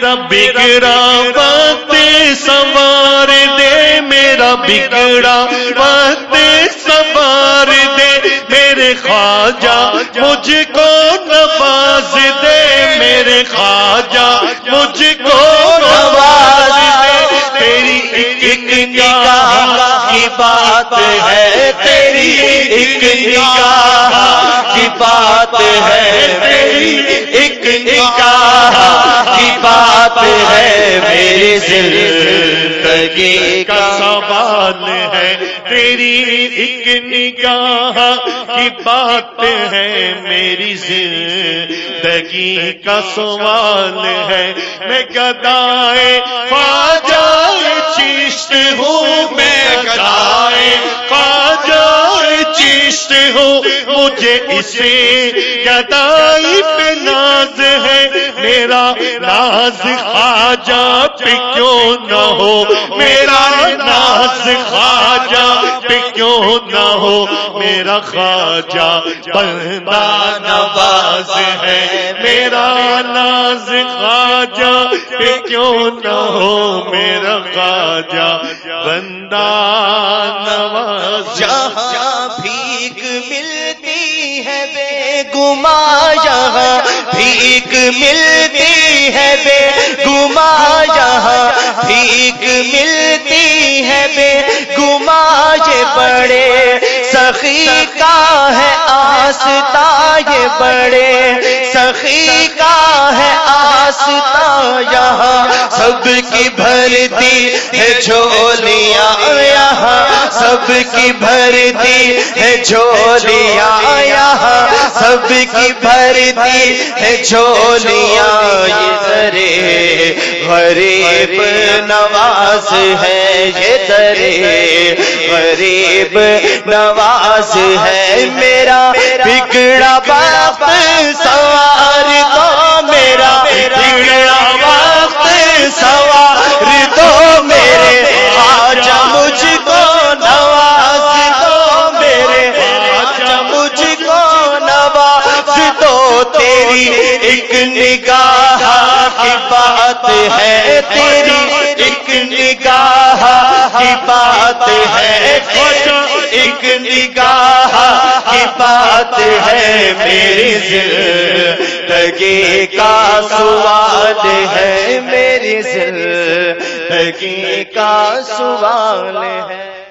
میرا بگڑا وقت سوار دے، میرا بگڑا وقت سوار دے۔ میرے خواجہ، مجھ کو نواز دے۔ میرے خواجہ، مجھ کو نواز دے۔ تیری ایک نگاہ کی بات ہے، تیری ایک نگاہ کی بات ہے۔ ہے میری زندگی کا سوال ہے تیری ایک نگاہ کی بات ہے میری زندگی کا سوال ہے میں گدائے خواجہ چیشت ہوں میں گدائے خواجہ چیشت ہوں مجھے اسے گدائی پہ ناز ہے۔ میرا ناز خواجہ پہ کیوں نہ ہو؟ میرا ناز خواجہ پہ کیوں نہ ہو؟ میرا خواجہ بندہ نواز ہے۔ میرا ناز خواجہ پہ کیوں نہ ہو؟ میرا خواجہ بندہ نواز جہاں بھیک ملتی ہے بے گما یہاں بھیک ملتی ہے بے گما یہاں بھیک ملتی ہے بے گما یہ بڑے سخی کا ہے آستا یہ بڑے سخی کا ہے آستا یہاں سب کی بھرتی ہے جھولیاں یہاں سب کی بھرتی ہے جھولیاں یہاں سب کی بھرتی ہے جھولیاں یہ درے غریب نواز ہے، یہ درے غریب نواز ہے۔ میرا ایک نگاہ کی بات ہے، تیری ایک نگاہ کی بات ہے۔ ایک نگاہ کی بات ہے، میری زندگی کا سوال ہے۔ میری زندگی کا سوال ہے۔